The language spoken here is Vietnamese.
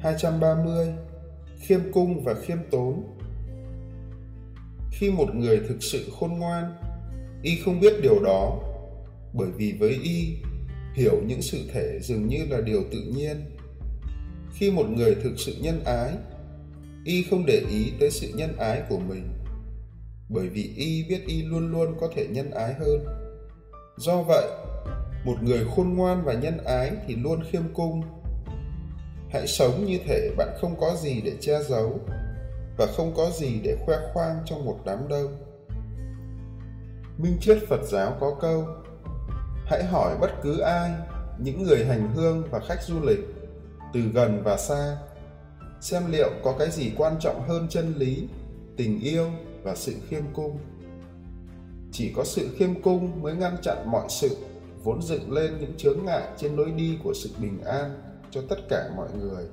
230 Khiêm cung và khiêm tốn Khi một người thực sự khôn ngoan, y không biết điều đó, bởi vì với y, hiểu những sự thể dường như là điều tự nhiên. Khi một người thực sự nhân ái, y không để ý tới sự nhân ái của mình, bởi vì y biết y luôn luôn có thể nhân ái hơn. Do vậy, một người khôn ngoan và nhân ái thì luôn khiêm cung hãy sống như thể bạn không có gì để che giấu và không có gì để khoe khoang trong một đám đông. Minh triết phật giáo có câu, hãy hỏi bất cứ ai, những người hành hương và khách du lịch, từ gần và xa, xem liệu có cái gì quan trọng hơn chân lý, tình yêu và sự khiêm cung. Chỉ có sự khiêm cung mới ngăn chặn mọi sự vốn dựng lên những chướng ngại trên lối đi của sự bình an cho tất cả mọi người.